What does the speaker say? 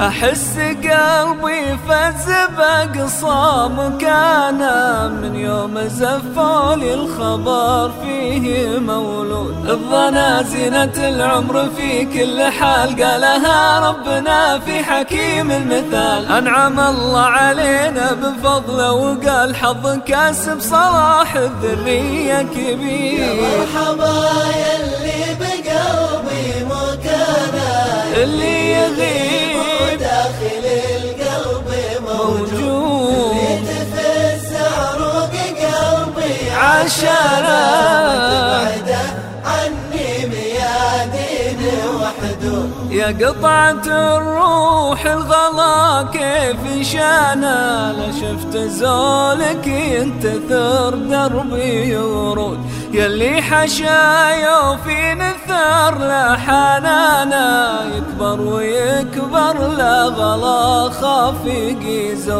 أحس قلبي فز بأقصى مكانه من يوم زفولي الخبر فيه مولود. الظنا زينة العمر في كل حال قالها ربنا في حكيم المثال. أنعم الله علينا بفضله وقال حظ كاسب صلاح الذرية كبير. يا مرحبا يلي بقلبي مكانه اللي موجود. تفز عروق قلبي عشانه بعده عني. يا قطعة الروح الغلا كيف شانا لا شفت زولك ينتثر دربي ورود. يلي حشايا وفي نثر لا حنانا يكبر ويكبر لا غلا خافق يزود